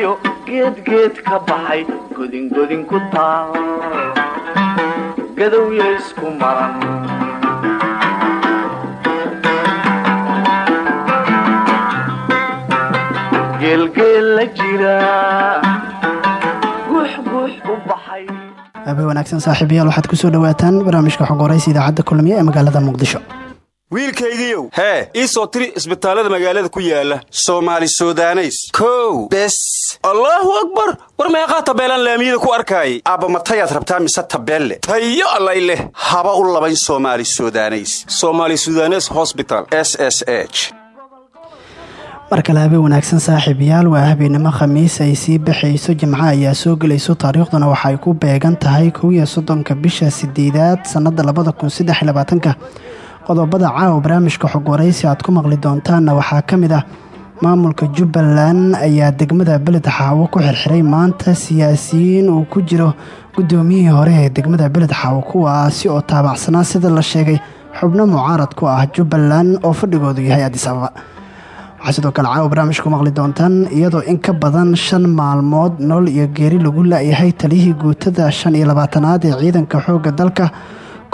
lumiyo geedgeed ka baxay godingodin ku taal gadowya isku maran geelgeel wanaagsan saaxiibayaal waxaad ku soo dhowaataan barnaamijka xog horaysa idaacadda kulmiye ee magaalada muqdisho hee ii soo tiri isbitaallada magaalada ku yaalla soomaali sudaneys. Kow bes. Allaahu akbar! War meeqaa tabeelaan laamiyada ku arkaayay? Aabba matayaad rabtaa mise tabeelle? Tayo allay leh. Haba u labayn soomaali sudaneys. Somaali sudanes hosbital s s h. Kale habe wanaagsan saaxiibayaal. Waa habeenimo khamiis. Ay sii baxayso jimco ayaa soo gelayso. Taariikhduna waxaay ku beegan tahay kow bisha sideedaad sannada labada kun qodobada caawa barnaamijka xog waraysi aad ku maqli doontaanna waxaa ka mid ah maamulka jubbaland ayaa degmada beled xaawo ku xirxiray maanta siyaasiyiin uu ku jiro guddoomiyihii hore ee degmada beled xaawo kuwaasi oo taabacsanaa sida la sheegay xubno mucaarad ku ah jubbaland oo fadhigoodu yahay adis ababa. Waxaa sidoo kale caawa barnaamijka maqli doontaan iyadoo in ka badan shan maalmood nolol iyo geeri lagu la-yahay taliyihii guutada shan iyo labaatanaad ee ciidanka xoogga dalka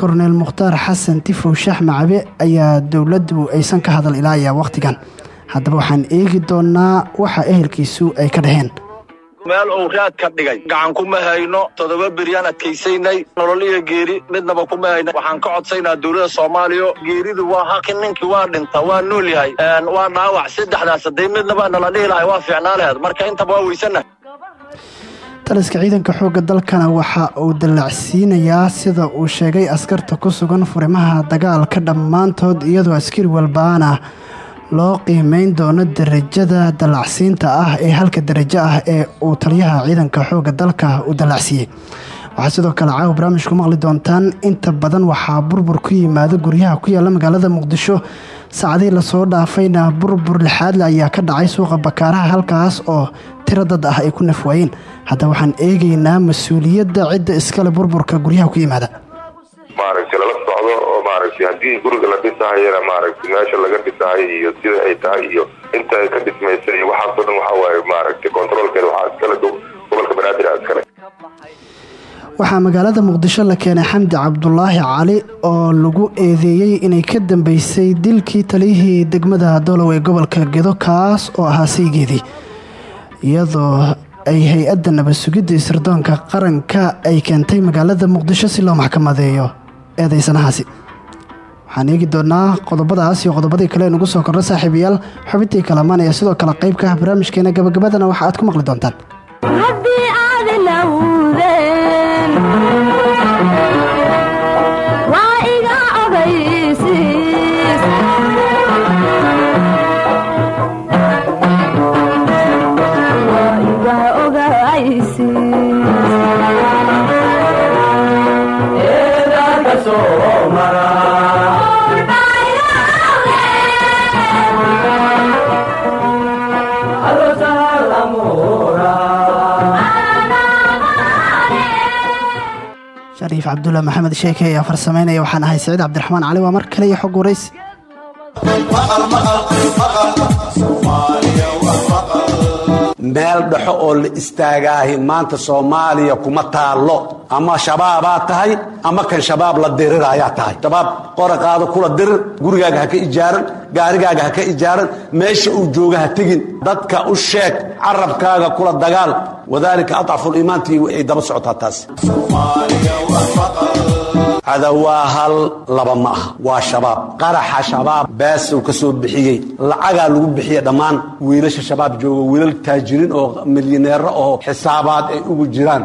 korneel mukhtaar xasan tifow shaax macabe ayaa dowladdu aysan ka hadal ilaa ayaa wakhtigan. Haddaba waxaan eegi doonaa waxa ehelkiisu ay ka dhaheen. Meel uu raad ka dhigay. Gacan kuma hayno toddoba beryaan adkaysaynay. Nolol iyo geeri midnaba kuma hayno waxaan ka codsaynaa dowladda soomaaliya. Geeridu waa haqi ninkii waa dhinta waa nool yahay. Waa dhaawac. Saddexdaas hadday midnaba nala dhihi lahay waa fiicnaa laheed. Marka intaba waa weysana taliska ciidanka xoogga dalkana waxa uu dallacsiinayaa sida uu sheegay askarta ku sugan furimaha dagaalka dhammaantood iyadoo askari walbaana loo qiimeyn doono darajada dallacsiinta ah ee halka darajo ah ee uu taliyaha ciidanka xoogga dalka u dallacsiiyey waxaa sidoo kale caawa barnaamijku maqli doontaan. Inta badan waxaa burbur ku yimaada guryaha ku yaalla magaalada muqdisho. Saacadihii la soo dhaafayna burbur lixaadle ayaa ka dhacay suuqa bakaaraha halkaas oo tiro dad ah ay ku nafwaayeen. Hadda waxaan eegaynaa mas'uuliyadda cidda iskale burburka guryaha ku yimaada. Maaragtay lala socdo oo maaragtay haddii guriga la dhisahayana maaragtay meesha laga dhisahay iyo sida ay tahay iyo inta ka dhismaysa iyo waxaasoo dhan waxaa waaye controolkeeda waxaa magaalada muqdisho la keenay xamdi cabdulaahi cali oo lagu eedeeyey inay ka dambeysay dilkii taliyihii degmada dolow ee gobolka gedo kaas oo ahaa saygeedii. Iyadoo ay hay'adda nabadsugidda isirdoonka qaranka ay keentay magaalada muqdisho si loo maxkamadeeyo eedeysanahaasi waxaan eegi doonaa qodobadaas iyo qodobadii kale nugu soo korna saaxiibayaal. Xubintii kalamaan ee sidoo kale qayb ka ah barnaamijkeena gabagabadana waxa aad ku maqli doontaan Amen. Shariif cabdulla maxamed sheeke ayaa farsameynaya. Waxaan ahay saciid cabdiraxmaan cali waa mar kale iyo xog waraysi meel dhexo oo la istaagaahi maanta soomaaliya kuma taallo. Ama shabaabaa tahay ama kan shabaab la diriraayaa tahay. Shabaab qoraqaada kula dirir gurigaaga ha ka ijaaran gaarigaaga ha ka ijaaran meesha uu jooga ha tegin dadka u sheeg carabkaaga kula dagaal. Wadaalika adcafuliimaantii ay daba socotaa taas cada waa hal laba ma aha waa shabaab. Qaraxa shabaab beesuu ka soo bixiyey. Lacagaa lagu bixiya dhammaan wiilasha shabaab jooga. Wiilal taajiriin oo milyaneero oo xisaabaad ay ugu jiraan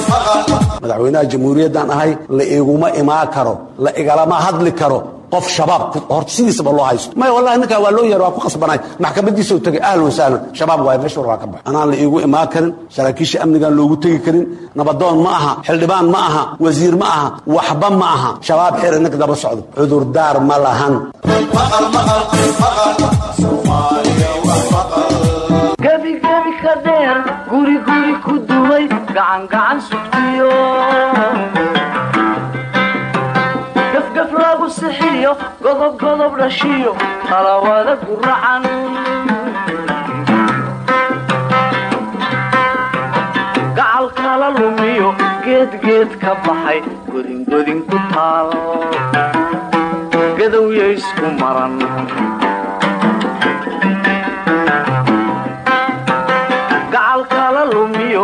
madaxweynaha jamhuuriyaddan ahay la iguma imaan karo la igalama hadli karo qof shabaab horta sidiisaba loo haysto. Maya wallahi ninkaa waa loo yeer waa ku qasbanay maxkamadiisa u tegay ahlan wasahlan shabaab waaye meesha war waa ka bax anaan la iigu imaan karin saraakiisha amnigaan loogu tegi karin nabadoon ma aha xildhibaan ma aha wasiir ma aha waxba ma aha. Shabaab xir inag daba socdo. Cudurdaar ma lahan. Gebigebi ka dheer guriguri gacangacan sugtiyo gafgaf lagu sixiyo godobgodob dhashiyo talawada guracan gacal kala lumiyo geedgeed ka baxay godingodin ku taal. Gadowya isku maran. Gacal kala lumiyo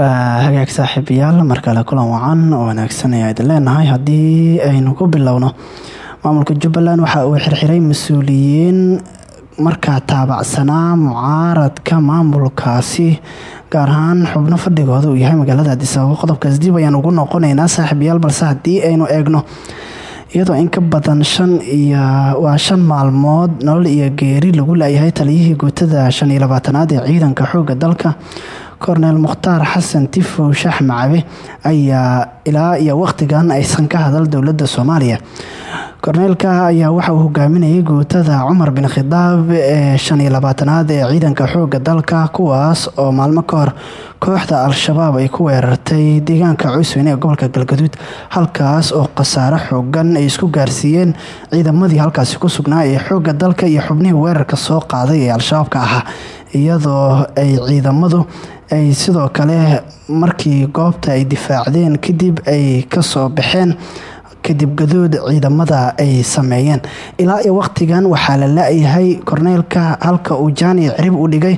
hagaag saaxiibayaal mar kale kulan wacan oo wanaagsan ayaa idin leenahay. Haddii aynu ku bilowno maamulka jubbaland waxa uu xirxiray mas'uuliyiin markaa taabacsanaa mucaaradka maamulkaasi gaar ahaan xubno fadhigooda uu yahay magaalada addis ababa. Qodobkaas dib ayaan ugu noqonaynaa saaxiibayaal balse haddii aynu eegno iyadoo in ka badan shan iyo waa shan maalmood nolol iyo geeri lagu laayahay taliyihii guutada shan iyo ee ciidanka xooga dalka korneel mukhtaar xasan tifow shax macabe ayaa ilaa iyo wakhtigan aysan ka hadal dowladda soomaaliya. Korneelka ayaa waxa uu hogaaminayay guutada cumar bin khidaab ee shan iyo ee ciidanka xooga dalka kuwaas oo maalmo ka kooxda al-shabaab ay ku weerartay deegaanka cusweyne ee gobolka galgaduud halkaas oo khasaare xoogan ay isku gaarsiiyeen ciidamadii halkaasi ku sugnaa ee xooga dalka iyo xubnihii weerarka soo qaaday ee al-shabaabka ahaa iyadoo ay ciidamadu ay sidoo kale markii goobta ay difaacdeen kadib ay ka soo baxeen kadib gadood ciidamada ay sameeyeen. Ilaa iyo wakhtigan waxaa la la-yahay korneylka halka uu jaani cirib u dhigay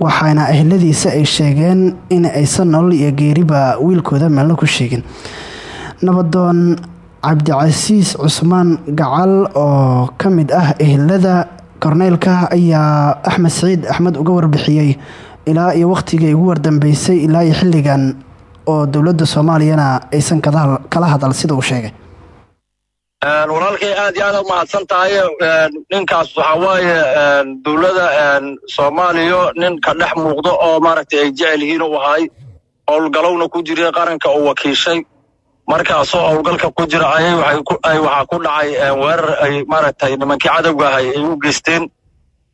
waxaana ehladiisa ay sheegeen in aysan nolol iyo geeriba wiilkooda meelna ku sheegin nabadoon cabdicasiis cusmaan gacal oo ka mid ah ehlada korneylka ayaa axmed saciid axmed uga warbixiyey. Ilaa iyo wakhtigii ugu wardambeysay ilaa xilligan oo dowladda soomaaliyana aysan kala hadal sida uu sheegay. Walaalkay aad iyo aad u mahadsan tahay ninkaas waxaa waaye dowladda soomaaliya nin ka dhex muuqdo oo maaragtay ay jecel yihiin u ahay howlgalowna ku jiray qaranka uu wakiishay. Markaasoo howlgalka ku jira ayay waxaa ku dhacay weerar ay maaragtay nimankii cadowga ahay ay u geysteen.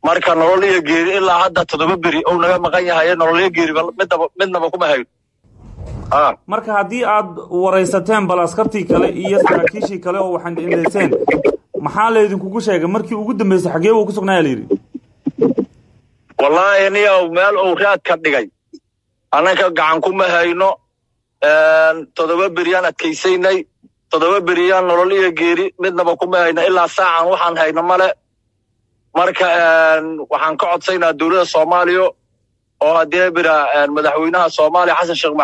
Marka nolol iyo geeri ilaa hadda toddoba beri ou naga maqan yahay nolol iyo geeriba midnaba kuma hayo marka haddii aad waraysateen bal askartii kale iyo saraakiishii kale oo waxaan indayseen maxaa laydinkugu sheegay? Markii ugu dambeysay xagee uu ku sugnaaya layidhi wallaahi niyow meel uu raad ka dhigay. Annanka gacan kuma hayno toddoba beriyaan adkaysaynay toddoba beriyaan nolol iyo geeri midnaba kuma hayno ilaa saacan waxaan hayno male marka waxaan ka codsaynaa dowladda soomaaliya oo haddii bira madaxweynaha soomaaliya xasan sheekh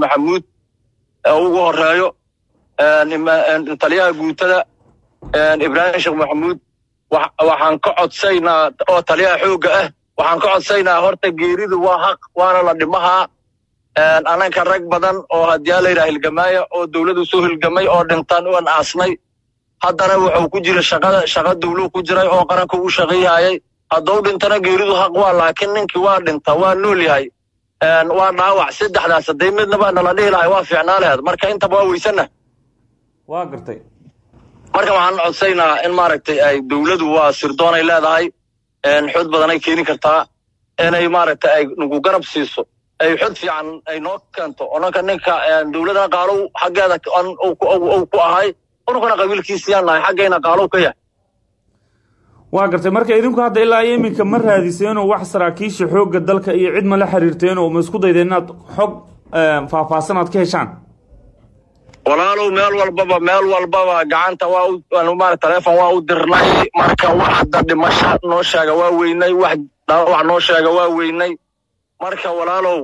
maxamuud ugu horeeyo taliyaha guutada ibraahim sheekh maxamuud waxaan ka codsaynaa oo taliyaha xoogga ah waxaan ka codsaynaa horta geeridu waa haq waana la dhimahaa ananka rag badan oo haddii layidhaha hilgamaaya oo dowladdu soo hilgamay oo dhintaan uan aasnay haddana wuxuu ku jira shaqada shaqa dawluu ku jiray oo qaranka u shaqayhayay hadduu dhintana geeridu haq waa laakiin ninkii waa dhinta waa nool yahay. Waa dhaawac saddexdaas hadday midnaba nala dhihi lahay waa fiicnaa laheed marka intaba waa weysana. Waa gartay. Marka waxaan codsaynaa in maaragtay ay dowladu waa sirdoon ay leedahay. Xod badan ay keeni kartaa. Inay maaragtay ay nagu garab siiso. Ay xod fiican ay noo keento. Onanka ninka dowladana qaalow xaggeeda ku ahay. Ununkana qabiilkiisiyaan nahay xaggayna qaalow ka yahay waa gartay marka idinku hadda ilaa iminka ma raadiseenoo wax saraakiisha xoogga dalka iyo cid ma la xiriirteen oo ma isku daydeen inaad xog faahfaahsan ka heshaan? Walaalow meel walbaba meel walbaba gacanta waa taleefon waa u dirnay marka wax hadda dhimasho noo sheega waa weynay wax dhaawac noo sheega waa weynay. Marka walaalow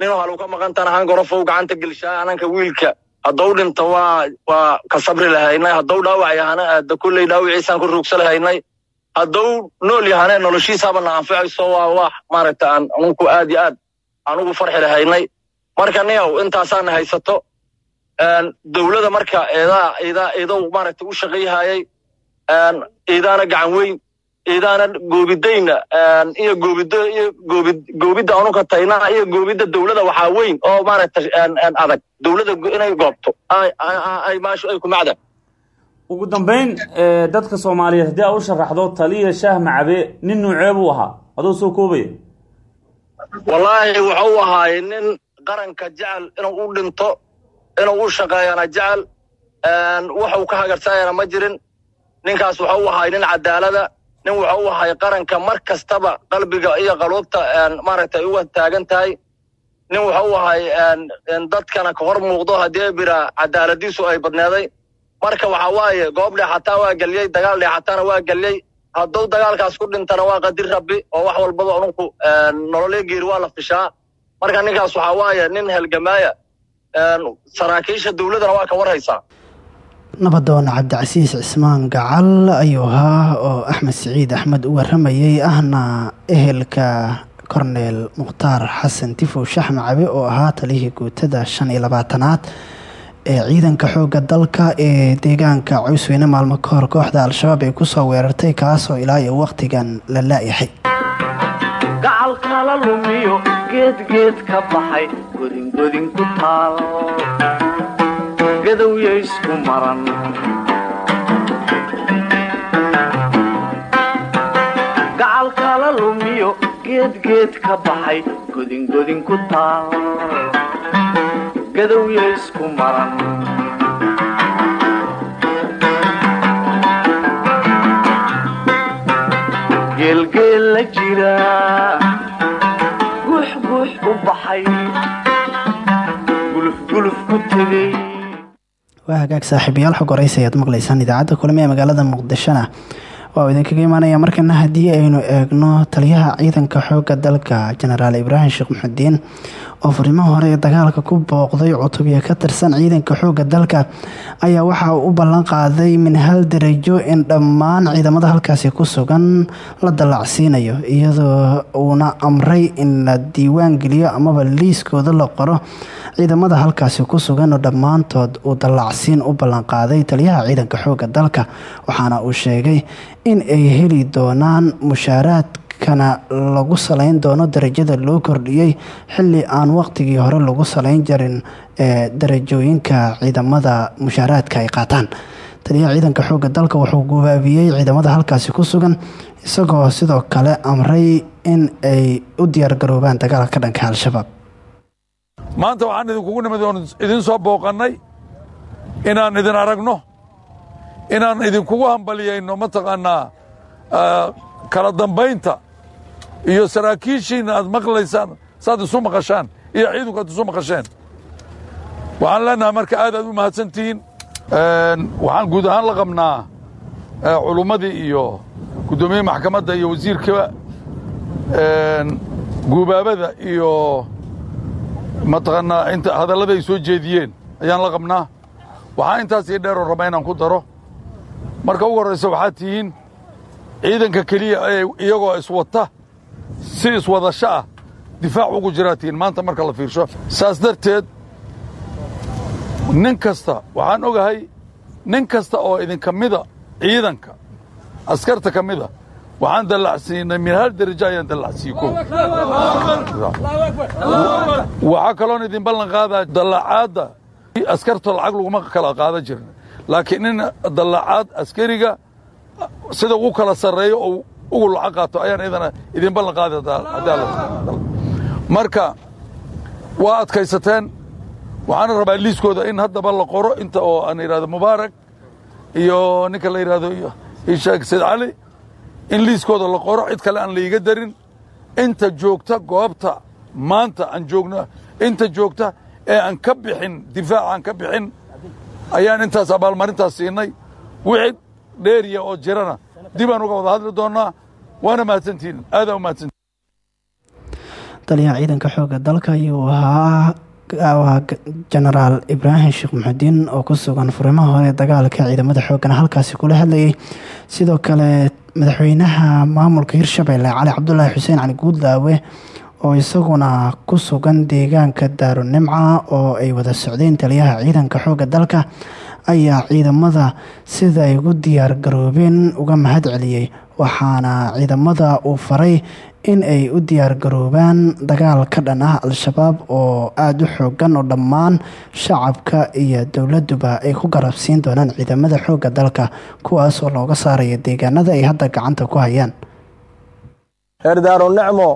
nin halu ka maqantan ahaan gorofow gacanta gelshaa ananka wiilka. Haddou dhinto waa waa ka sabri lahaynay haddou dhaawac yahana aada kolley dhaawiciisaan ku ruugsa lahaynay haddou nool yahane noloshiisaaba na anficayso waa wax maaragta aan anunku aad iyo aad aan ugu farxi lahaynay. Marka niyow intaasaana haysato dowladda marka eedaa eedow maaragtay u shaqayhayay eedaana gacan weyn eedaana goobidayna iyo goobidda anunka taynaha iyo goobidda dowladda waxaa weyn oo maaragtay adag. Dowlada inay goobto ay maasho ay kumacda ugu dambayn dadka soomaaliyeed haddii aad u sharaxdo taliya shaah macabe nin nuucee buu ahaa. Adoo soo koobaya wallaahi wuxuu ahaaye nin qaranka jecel inuu u dhinto inuu u shaqeeyana jecel. Wuxuu ka hagarsayana ma jirin. Ninkaas wuxuu ahay nin cadaalada nin wuxuu ahay qaranka mar kastaba qalbiga iyo qaluubta maaragtay uga taagan tahay. Nin wuxuu ahay dadkana ka hor muuqdo haddii bira cadaaladiisu ay badneeday marka waxa waaye goob dheexataa waa geliyey dagaal dheexataana waa geliyey hadduu dagaalkaas ku dhintana waa qadir rabbi oo wax walbaba ununku nololyo geeri waa la fishaa. Marka ninkaas waxaa waaye nin helgamaaya saraakiisha dowladana waa ka warhaysaa nabadoon cabdicasiis cismaan gacal ayuu ahaa oo axmed siciid axmed u waramayey ahna ehelka korneel mukhtaar xasan tifow shax macabe oo ahaa talihii guutada shan iyo labaatanaad ciidanka xoogga dalka ee deegaanka coysweyne maalmo ka hor kooxda al-shabaab ay ku soo weerartay kaasoo ilaa iyo wakhtigan la laayahay. Gacalkala lumiyo geedgeed ka baxay godingodin ku taal. Gadowya isku maran. Gacalkala lumiyo geedgeed ka baxay godingodin ku taal gadowya isku maran geelgeel la jira guux guux u baxay gulufguluf ku tegey waa hagaag saaxiibayaal xog horeysa ayaad maqlaysaan idaacadda kulmi ee magaalada muqdishona. Waa idinkaga imaanaya markana haddii aynu eegno taliyaha ciidanka xoogga dalka jenaraal ibraahim sheekh muxudiin oo furimaha hore ee dagaalka ku booqday cutubyo ka tirsan ciidanka xoogga dalka ayaa waxa u ballan qaaday min hal darajo in dhammaan ciidamada halkaasi ku sugan la dallacsiinayo iyadoo uuna amray in la diiwaan geliyo amaba liiskooda la qoro ciidamada halkaasi ku sugan oo dhammaantood uu dallacsiin u ballanqaaday taliyaha ciidanka xoogga dalka. Waxaana uu sheegay in ay heli doonaan mushaaraadkana lagu salayn doono darajada loo kordhiyey xilli aan waqtigii hore lagu salayn jarin ee darajooyinka ciidamada mushaaraadka ay qaataan. Taliyaha ciidanka xoogga dalka wuxuu gubaabiyey ciidamada halkaasi ku sugan isagoo sidoo kale amray in ay u diyaargaroobaan dagaalka ka dhanka al-shabaab. Maanta waxaan idinkugu nimid oon idin soo booqannay inaan idin aragno inaan idinkugu hambaliyayno mataqaannaa kala dambaynta iyo saraakiishiinna aad maqlaysaan saaad isu maqashaan iyo ciidanku aad isu maqasheen waxaan leenahay marka aad aad u mahadsantihiin waxaan guud ahaan la qabnaa culummadii iyo guddoomiyihii maxkamadda iyo wasiirkaba guubaabada iyo mataqaanaa inta hadallada ay soo jeediyeen ayaan la qabnaa. Waxaa intaas ii dheeroo raba inaan ku daro. Marka ugu horraysa waxaad tihiin ciidanka keliya iyagoo iswata si iswadasho ah difaac ugu jiraa tihiin maanta marka la fiirsho saas darteed nin kasta waxaan ogahay nin kasta oo idinka mida ciidanka askarta ka mida waxaan dallacsiinay min hal darajo ayaan dallacsiiyey ko waxaa kaloon idin ballan qaadaa dallacaadda. Askarta lacag laguma kala qaadan jirin. Laakiin in dallacaad askariga sida ugu kala sarreeyo ugu lacag qaato ayaan idana idin ballan qaadi marka waa adkaysateen. Waxaana rabaa liiskooda in haddaba la qoro inta oo aan idhahdo mubaarak iyo ninka la yidhahdo ishaak sayd cali in liiskooda la qoro cid kale aan laiga darin. Inta joogta goobta maanta aan joogno inta joogta ee aan ka bixin difaac aan ka bixin ayaan intaas abaalmarintaas siinay. Wixii dheeriya oo jirana dib aan uga wada hadli doonnaa waana mahadsantihin aadaa u mahadsantihin taliyaha ciidanka xoogga dalka ayuu ahaa waa jenaraal ibraahim sheekh muxudiin oo ku sugan furimaha hore ee dagaalka ciidamada xoogana halkaasi kula hadlayay sidoo kale madaxweynaha maamulka hirshabelle cali cabdulaahi xuseen cali guudlaawe oo isaguna ku sugan deegaanka daarunimca oo ay wada socdeen taliyaha ciidanka xoogga dalka ayaa ciidamada sida ay ugu diyaar garoobeen uga mahad celiyey waxaana ciidamada uu faray in ay u diyaar garoobaan dagaal ka dhan ah al-shabaab oo aada u xoogan oo dhammaan shacabka iyo dowladuba ay ku garabsiin doonaan ciidamada xoogga dalka kuwaas oo looga saaraya deegaanada ay hadda gacanta ku hayaan. Reer daarunacmo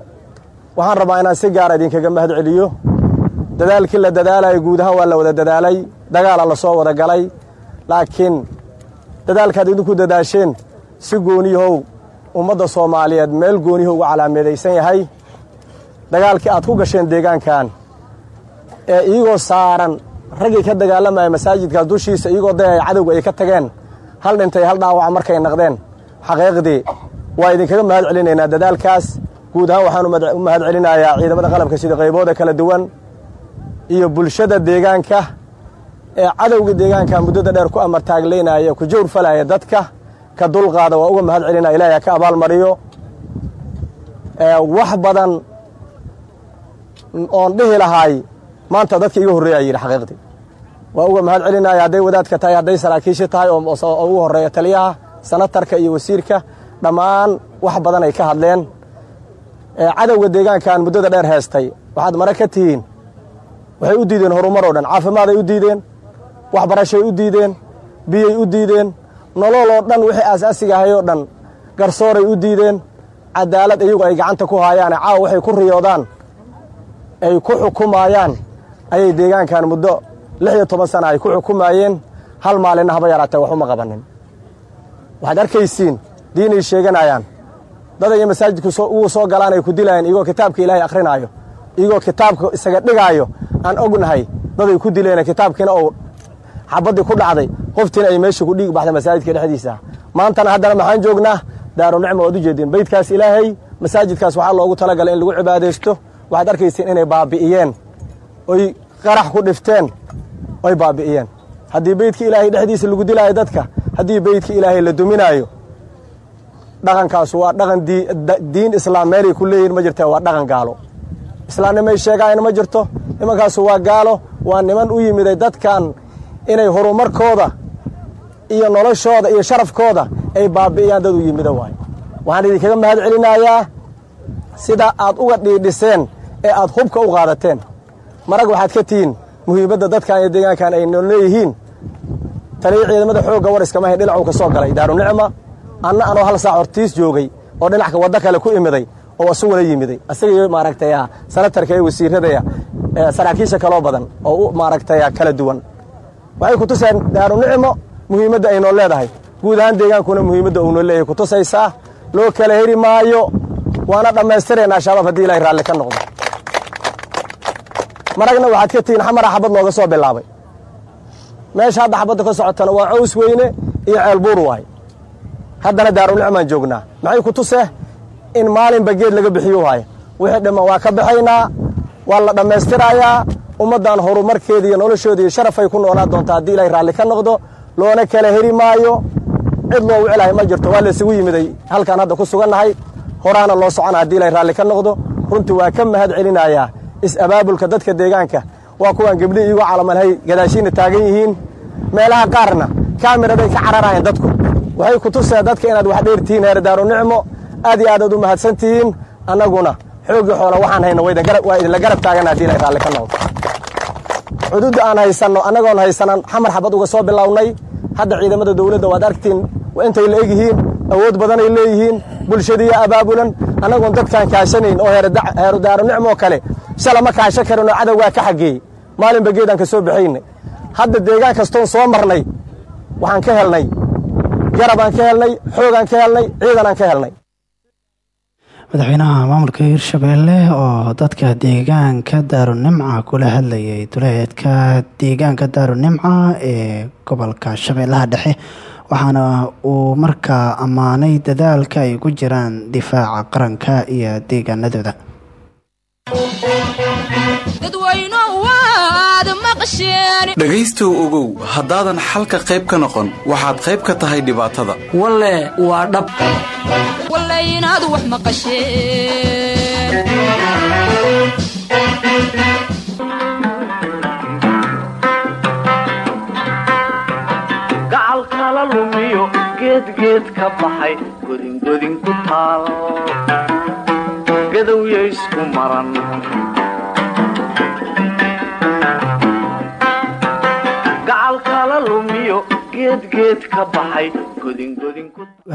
waxaan rabaa inaan si gaara idinkaga mahad dadaalkii la dadaalaya guud ahaan waa la wada dadaalay dagaala la soo wada galay. Laakiin dadaalkaad idinku dadaasheen si gooniyahow ummadda soomaaliyeed meel gooniyaho uga calaameedaysan yahay. Dagaalkii aad ku gasheen deegaankan ee iyagoo saaran raggii ka dagaalamaya masaajidkaas dushiisa iyagoo dayaya cadowga ay ka tageen hal dhintay hal dhaawaca markay naqdeen. Xaqiiqdii waa idinkaga mahad celinaynaa dadaalkaas. Guud ahaan waxaan u mahad celinayaa ciidamada qalabka sida qaybooda kala duwan iyo bulshada deegaanka ee cadowga deegaanka muddada dheer ku amartaaglaynaya ku jawr falaya dadka ka dulqaada waa uga mahad celinaya ilahay ha ka abaalmariyo wax badan oon dhihi lahaay maanta dadka iga horreeyaa yidhi xaqiiqdii waa uga mahad celinaya hadday wadaadka tahay hadday saraakiishi tahay oo ugu horreeya taliyaha sanatarka iyo wasiirka dhammaan wax badan ay ka hadleen. Cadowga deegaankan muddada dheer heestay waxaad mare ka tihiin waxay u diideen horumar oo dhan caafimaaday u diideen waxbarashay u diideen biyay u diideen nolol oo dhan wixii aasaasiga ahay oo dhan garsooray u diideen cadaalad iyagu ay gacanta ku haayaane caawa waxay ku riyoodaan ay ku xukumaayaan ayay deegaankan muddo lix iyo toban sana ay ku xukumaayeen hal maalinna haba yaraatee wax uma qabanin. Waxaad arkaysiin diinay sheeganayaan. Dad ay masaajidku ugu soo galaan ay ku dilayaan iyagoo kitaabka ilaahay akhrinaayo iyagoo kitaabka isaga dhigaayo aan ognahay. Daday ku dileen kitaabkiina uu xabaddii ku dhacday. Qoftiina ay meesha ku dhiig baxday masaajidka dhexdiisa. Maantana haddana maxaan joognaa daarunicma waad u jeedeen beydkaas ilaahay masaajidkaas waxaa loogu talagalay in lagu cibaadaysto waxaad arkayseen inay baabi'iyeen. Oy qarax ku dhifteen oy baabi'iyeen. Haddii beydka ilaahay dhexdiisa lagu dilaayo dadka haddii beydka ilaahay la duminaayo dhaqankaas waa dhaqan diin islaam meelay ku leeyihiin ma jirta waa dhaqan gaalo islaamnimay sheegaayna ma jirto? Nimankaasu waa gaalo waa niman u yimiday dadkan inay horumarkooda iyo noloshooda iyo sharafkooda ay baabi'iyaan dad u yimida waayo waxaan idinkaga mahad celinayaa sida aad uga dhiidhiseen ee aad hubka u qaadateen. Marag waxaad ka tihiin muhiimadda dadkan iyo deegaankan ay leeyihiin. Taliya ciidamada xoogga war iskama hayn dhinacuu ka soo galay. Daarunicma anna anoo hal saac hortiis joogay oo dhinacka waddo kale ku imiday oo wada yimiday. Asagaiyo maaragtay sanatarka ee wasiiradaya saraakiisha kaloo badan oo u maaragtay kala duwan. Waxay ku tuseen daarunicmo muhiimadda ay noo leedahay. Guud ahaan deegaankuna muhiimadda uu noo leeyahay ku tusaysaa loo kala heri maayo waana dhammaystiraynaa shabaab haddii ilaahay raalli ka noqdo. Maragna waxaad ka tihiin xamara xabad looga soo bilaabay. Meesha hadda xabadda ka socotana waa caws weyne iyo ceelbuur waay. Haddana daarunicmaan joognaa. Maxay ku tusee in maalinba geed laga bixiyo haya wixii dhamman waa ka baxaynaa waa la dhammaystirayaa ummaddan horumarkeeda iyo noloshooda iyo sharafay ku noolaa doontaa. Haddii ilaahay raalli ka noqdo loona kala heri maayo. Cid loo wicelahay ma jirto waa laysugu yimiday. Halkaan hadda ku sugannahay horaana loo socona haddii ilaahay raalli ka noqdo. Runtii waa ka mahad celinayaa is-abaabulka dadka deegaanka. Waa kuwaan gebdhi iigu calamalhay gadaashiina taagan yihiin. Meelaha qaarna kaamiraday ka cararayeen dadku. Waxay ku tuseen dadka inaad wax dheertihiin heer daarunicmo aad iyo aadaad u mahadsan tihiin annaguna xooggii xoola waxaan hayno waa idinla garab taagana haddii raalli ka noqdo. Xuduudda aan haysanno annagoon haysanan xamar xabad uga soo bilownay. Hadda ciidamada dowladda waad argtiin intay la egyihiin awood badanay leeyihiin bulshadiiyo abaabulan. Annagoon dadkaan kaashanayn oo heerudaaro nicmoo kale shala ma kaashan karinoo cadowgaa ka xageeyey maalinba geedaan ka soo baxaynay hadda deegaan kastoon soo marnay waxaan ka helnay garabaan ka helnay xoogaan ka helnay ciidanaan ka helnay madaxweynaha maamulka hirshabeelle oo dadka deegaanka daarunimca kula hadlayay duleedka deegaanka daarunimca ee gobolka shabeellaha dhexe. Waxaana uu markaa ammaanay dadaalka ay ku jiraan difaaca qaranka iyo deegaanadooda dhegaystow ogow haddaadan xalka qayb ka noqon waxaad qayb ka tahay dhibaatada. Walle waa dhab. Inaad wax maqasheen. Gacal kala lumiyo geedgeed ka baxay godingodin ku taal. Gadowya isku maran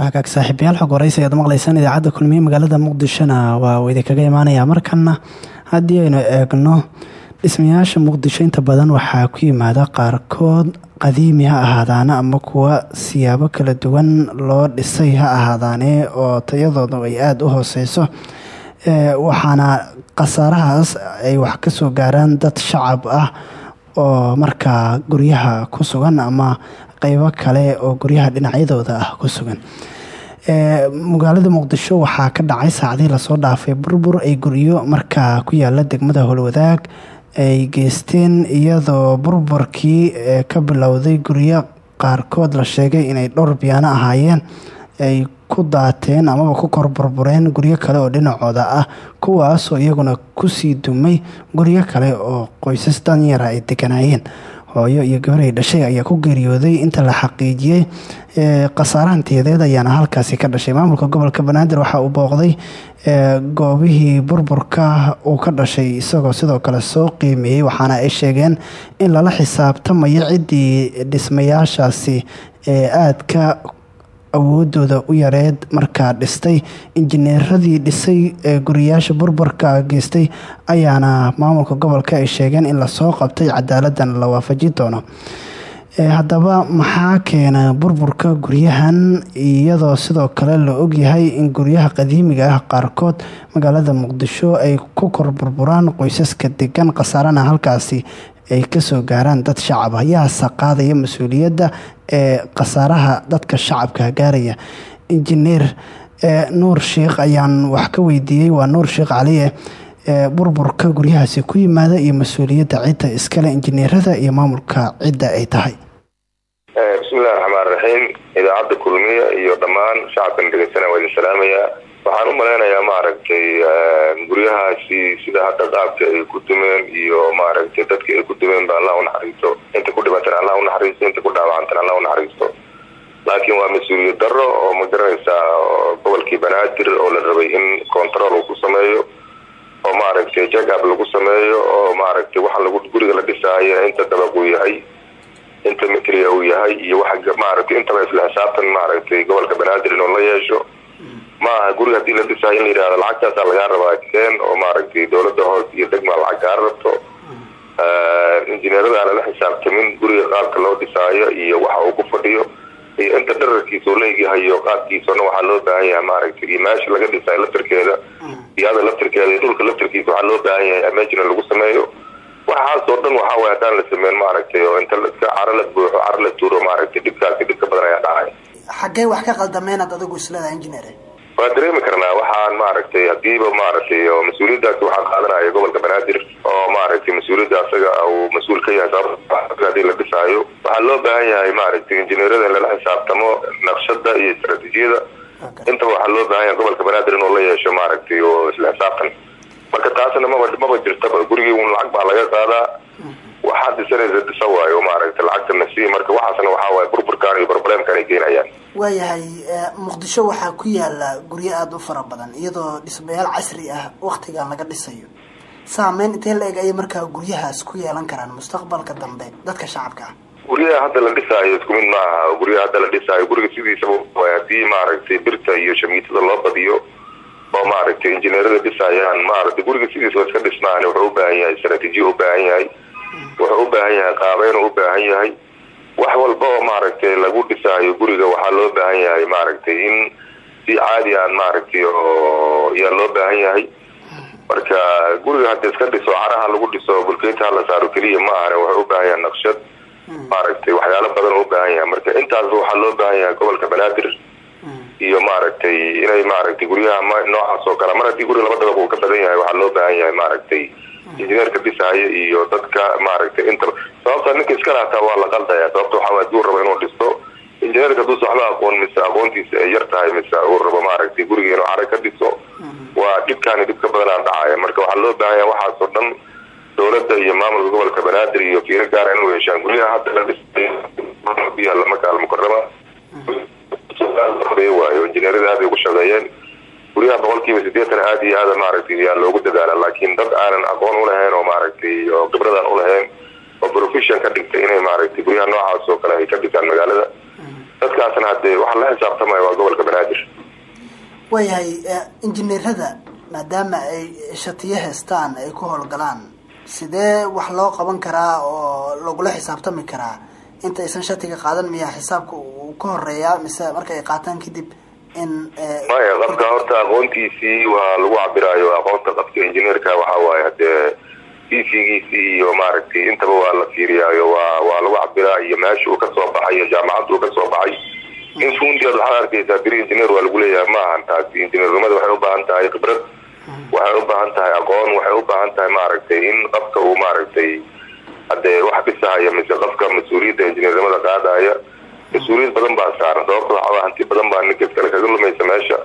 hagaag saaxiibayaal xog waraysi ayaad maqlaysaan idaacadda kulmiye magaalada muqdishona. Waa uu idinkaga imaanayaa markana haddii aynu eegno dhismayaasha muqdisho inta badan waxaa ku yimaada qaarkood qadiimi ha ahaadaane ama kuwa siyaabo kala duwan loo dhisay ha ahaadaane oo tayadooda ay aada u hooseyso. Waxaana khasaarahaas ay wax ka soo gaaraan dad shacab ah oo markaa guryaha ku sugan ama qeybo kale oo guryaha dhinacyadooda ah ku sugan. Magaalada muqdisho waxaa ka dhacay saacadii la soo dhaafay burbur ay guryo markaa ku yaalla degmada howlwadaag ay geysteen iyadoo burburkii ka bilowday guryo qaarkood la sheegay inay dhowr biyaano ahaayeen ay ku daateen amaba ku kor burbureen guryo kale oo dhinacooda ah kuwaasoo iyaguna ku sii dumay guryo kale oo qoysas danyara ay deganaayeen hooyo iyo gabar ay dhashay ayaa ku geeriyooday. Inta la xaqiijiyey khasaarahanteedeed ayaana halkaasi ka dhashay. Maamulka gobolka banaadir waxa uu booqday goobihii burburka uu ka dhashay isagoo sidoo kale soo qiimeeyey waxaana ay sheegeen in lala xisaabtamayo ciddii dhismayaashaasi ee aadka awoodooda u yareed markaa dhistay. Injineeradii dhisay ee guriyaasha burburka geystay ayaana maamulka gobolka ay sheegeen in la soo qabtay cadaaladana la waafaji doono. Haddaba maxaa keena burburka guryahan? Iyadoo sidoo kale la ogyahay in guryaha qadiimiga ah qaarkood magaalada muqdisho ay ku kor burburaan qoysaska degan khasaarana halkaasi ay ka soo gaaraan dad shacab ah yaase qaadaya mas'uuliyadda ee khasaaraha dadka shacabka gaaraya. Injineer nuur sheikh ayaan wax ka weydiiyey waa nuur sheikh caliye burburka guryahaasi ku yimaada iyo mas'uuliyadda cidda iskale injineerada iyo maamulka cidda ay tahay. Bismillahi raxmaan raxiim idaacadda kulmiya iyo dhammaan shacabkan dhegeysana waa idin salaamayaa waxaan u malaynayaa maaragtay guryahaasi sida hadda qaabka ay ku dumeen iyo maaragtay dadka ay ku dumeen ba allah unaxariisto inta ku dhibatana allah unaxariisto inta ku dhaawacantana allah unaxariisto laakiin waa mas'uuliyad darro oo ma garanaysaa gobolkii banaadir oo la rabay in control uu ku sameeyo oo maaragtay jack-up lagu sameeyo oo maaragtay waxa lagu guriga la dhisaayo inta dabaq uu yahay inta mitria uu yahay iyo waxa maaragtay intaba isla xisaabtan maaragtay gobolka banaadir inuu la yeesho ma aha guriga haddii la dhisaayo in la yidhahdo lacagtaasaa lagaa rabaa keen oo maaragtay dowladda hoos iyo degmaa lacag kaa rabto. Injineerada aan lala xisaabtamin guriga qaabka loo dhisaayo iyo waxa uu ku fadhiyo iyo inta dherarkiisa uu leegyahayo qaabkiisana waxaa loo baahan yahay maaragtay iyo meesha laga dhisaayo laftarkeeda iyo ada laftarkeeda iyo dhulka laftarkiisa waxaa loo baahan yahay amagina lagu sameeyo. Waxaasoo dhan waxaa waay haddaan la sameyn maaragtay oo inta iska caro la buuxo caro la tuuro maaragtay dhibkaasi dhibka badan ayaa dhacay xaggee wax ka qaldameenad adigu isleedaha injineer waa dareemi karnaa waxaan maaragtay hadiiba maaragtay oo mas'uuliyadaasi waxaa qaadanaya gobolka banaadir oo maaragtay mas'uuliyadda asaga uu mas'uul ka yahay sababta haddii la dhisaayo waxaa loo baahan yahay maaragtay injineerada in lala xisaabtamo naqshada iyo istaraatiijiyada intaba waxaa loo baahan yahay gobolka banaadir inuu la yeesho maaragtay oo isla xisaabtan. Marka taasna maba maba jirtaba gurigii un lacag baa laga qaadaa waxaad dhisanaysa dhisa waayo maaragtay lacagtana si marka waxaasna waxaa waaye burburkaan iyo problemkaan ay keenayaan. Waayahay muqdisho waxaa ku yaalla guryo aada u fara badan iyadoo dhismayaal casri ah waktigan laga dhisayo. Saameyn intee la eg ayay markaa guryahaas ku yeelan karaan mustaqbalka dambe dadka shacabka ah. Guryaha hadda la dhisaayo isku mid maaha. Guryaha hadda la dhisaayo guriga sidiisaba haddii maaragtay birta iyo shamiitada loo badiyo oo maaragtay injineerada dhisayaan maaragtay guriga sidiisaba iska dhismaan wuxuu u baahan yahay istaraatiijiya u baahan yahay wuxuu u baahan yahay qaabeyn u baahan yahay. Wax walba oo maaragtay lagu dhisaayo guriga waxaa loo baahan yahay maaragtay in si caadi aan maaragtay oo yaa loo baahan yahay. Marka guriga hadda iska dhiso caraha lagu dhiso bulkeeta hala saaro keliya ma ahane wuxuu u baahan yahay naqshad. Maaragtay waxyaalo badan oo u baahan yahay. Marka intaasba waxaa loo baahan yahay gobolka banaadir. Iyo maaragtay inay maaragtay guryaha noocaas oo kale. Mar haddii guri laba dabaq uu ka badan yahay waxaa loo baahan yahay maaragtay injineerka dhisaayo iyo dadka maaragtay inta sababta ninka iska lahataa waa la qaldaya sababta waxaa waay duu rabo inuu dhisto. Injineerka haduusa waxba aqoon mise aqoontiisa ay yar tahay mise uu rabo maaragtay guriga inuu cara ka dhiso waa dhibkaani dhib ka badanaa dhacaya. Marka waxaa loo baahan yahay waxaas oo dhan dowladda iyo maamulka gobolka banaadir iyo fiiro gaara inuu yeeshaan guryaha hadda la dhisay yaalla makaal mukarama waayo injineerada aad ay ugu shaqeeyeen guryaha boqolkiiba sideetan aad iyo aada maaragtay yaa loogu dadaala laakiin dad aanan aqoon ulahayn oo maaragtay oo khibradaan ulahayn oo profession ka dhigtay inay maaragtay guryaha noocaas oo kale ay ka dhisaan magaalada. Dadkaasna hadee waxaa la xisaabtamaya waa gobolka banaadir. Waayahay injineerada maadaama ay shatiyo heestaan ay ku howlgalaan sidee wax loo qaban karaa oo lagula xisaabtami karaa? Inta aysan shatiga qaadan miyaa xisaabka uu ka horeeyaa mise marka ay qaataan kadib maya qabka horta aqoontiisii waa lagu cabiraayo aqoonta qabka injineerka waxaa waaye hadee cv-giisii iyo maaragtay intaba waa la fiiriyaayo waa waa lagu cabiraa iyo meesha uu ka soo baxay iyo jaamacadda uu ka soo baxay. In fundiad waxaad arkaysaa biri injineer waa lagu leeyahay ma ahan taasi. Injineernimada waxay u baahan tahay khibrad waxay u baahan tahay aqoon waxay u baahan tahay maaragtay in qabka uu maaragtay hadee wax dhisahaya mise qofka mas'uuliyadda injineernimada qaadaya mas'uuliyad badan baa saaran sababta waxaa hanti badan baa ninka kale kaga lumaysa meesha.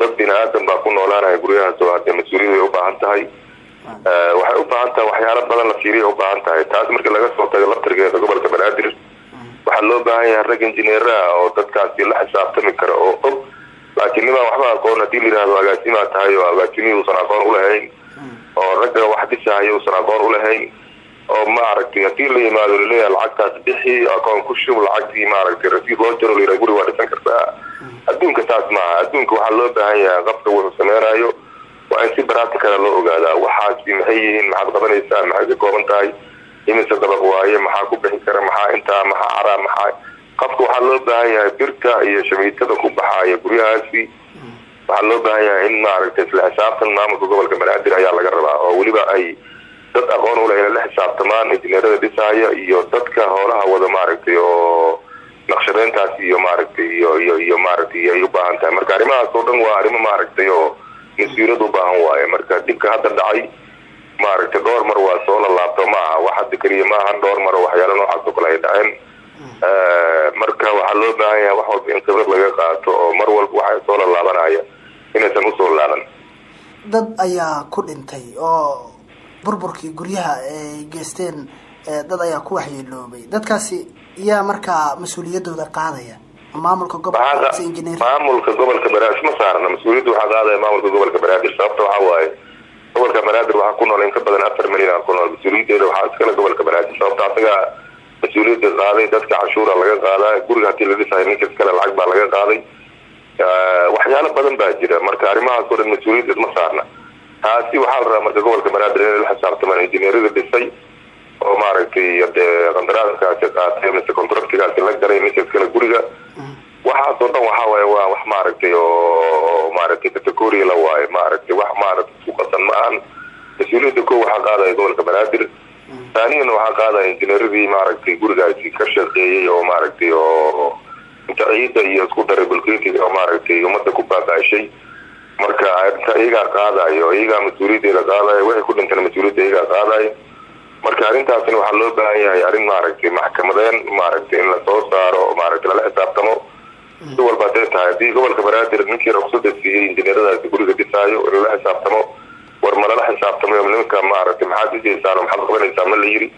Dad bini aadan baa ku noolaanaya guryahaas oo hadee mas'uuliyad way u baahan tahay. Waxay u baahan tahay waxyaalo badan la fiiriya u baahan tahay. Taas marka laga soo tago laftirkeeda gobolka banaadir waxaa loo baahan yahay rag injineeraha oo dadkaasi la xisaabtami kara oo og laakiin nimaan waxba aqoon haddii la yihahdo agaasimaa tahay oo agaasimihii uusan aqoon ulahayn oo ragga wax dhisahaya uusan aqoon ulahayn oo maaragtay haddii la yimaado la leeyahay lacagtaas bixi aqoon ku shub lacagtii maaragtay rasiid loo jaro layidhaha guri waa dhisan kartaa. Adduunka taas maaha. Adduunka waxaa loo baahan yahay qabka wuxuu sameynayo waa in si baraatikala loo ogaadaa waxaasi maxay yihiin maxaad qabanaysaa maxay ka kooban tahay imise dabaq waaye maxaa ku bixi kara maxaa intaa maxaa caraa maxaa qofka waxaa loo baahan yahay birta iyo shamiitada ku baxaaya guryahaasi. Waxaa loo baahan yahay in maaragtay isla xisaabtan maamulka gobolka banaadir ayaa laga rabaa oo weliba ay dad aqoon ula inay la xisaabtamaan injineerada dhisaaya iyo dadka hoolaha wada maaragtay oo naqshadeyntaas iyo maaragtay iyo iyo iyo ay u baahan tahay. Marka arrimahaas oo dhan waa arrimo maaragtay oo mas'uuliyad u baahan waaye marka dhibka hadda dhacay maaragtay dhowr mar waa soo lalaabto ma aha. Wax hadda keliya maahan dhowr mar oo waxyaalo noocaas oo kale ay dhaceen. Marka waxaa loo baahan yahay wax walba in khibrad laga qaato oo mar walba waxa soo lalaabanaya inaysan u soo laaban. Dad ayaa ku dhintay oo burburkii guryaha ay geysteen dad ayaa ku waxyeeloobay. Dadkaasi yaa markaa mas'uuliyadooda qaadaya. Maamulka gobolka mise injineer maamulka gobolka banaadir ma saarna mas'uuliyadda waxaa qaadaya maamulka gobolka banaadir sababta waxaa waaye gobolka banaadir waxaa ku nool in ka badan afar milyan aa ku nool mas'uuliyadeeda waxaa iskale gobolka banaadir sababta asaga mas'uuliyadda qaaday dadka cashuura laga qaadaa guriga haddii la dhisayo ninka iskale lacag baa laga qaaday. Waxyaalo badan baa jira marka arrimahaas oo dhan mas'uuliyaddeed ma saarna taasi waxaa la rabaa marka gobolka banaadir inay la xisaabtamaan injineerada dhisay oo maaragtay dee qandaraaskaasi qaatay mise contractigaasi la galay iskale guriga. Waxaas oo dhan waxaa waaye waa wax maaragtay oo maaragtay categoria la waayo maaragtay wax maaragtay isku ma ahan. Mas'uuliyadda ko waxaa qaadaya gobolka banaadir taaniyana waxaa qaadaya injineeradii maaragtay gurigaasi ka shaqeeyey oo maaragtay oo inta ciida iyo isku daray bulketiga oo maaragtay ummadda ku baaqaashay marka arinta iyagaa qaadayo iyagaa mas'uuliyaddeeda qaadayo wixii ku dhintana mas'uuliyadda iyagaa qaadayo. Marka arrintaasina waxaa loo baahan yahay arrin maaragtay maxkamadeen maaragtay in la soo saaro maaragtay lala xisaabtamo. Si walba hadee tahay haddii gobolka banaadir ninkii ruksada siiyey injineeradaasi guriga dhisaayo in lala xisaabtamo. War ma lala xisaabtamo nimanka maaragtay maxaad dhisaysaan oo maxaad qabanaysaa ma la yiri.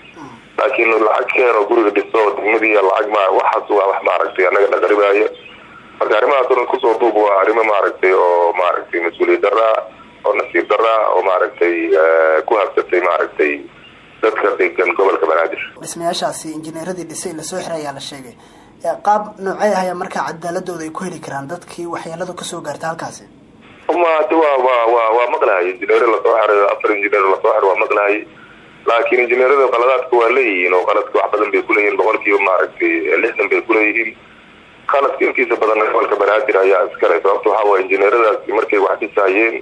Laakiin lacag keen oo guriga dhiso degmadii lacag ma waxaas waa wax maaragtay anaga dhaqaribaayo marka arrimahaas o dhan ku soo duub waa arrimo maaragtay oo maaragtay mas'uuliyad daraa oo nasiib daraa oo maaragtay ku habsatay maaragtay dadka degan gobolka banaadir. Dhismayaashaasi injineeradii dhisay la soo xiray ayaa la sheegay. Ee qaab noocey ah ayaa markaa cadaaladooda ay ku heli karaan dadkii waxyeeladu ka soo gaarta halkaasi? Ma hadi waa waa waa waa maqlahay injineero la soo xiray afar injineer la soo xiray waa maqlahay laakiin injineerada qaladaadka waa leeyihiin oo qaladka wax badan bay kuleeyihiin boqolkiiba maaragtay lixdan bay kuleeyihiin qaladka intiisa badan gobolka banaadir ayaa iskale sababta waxaa waaya injineeradaasi markay wax dhisaayeen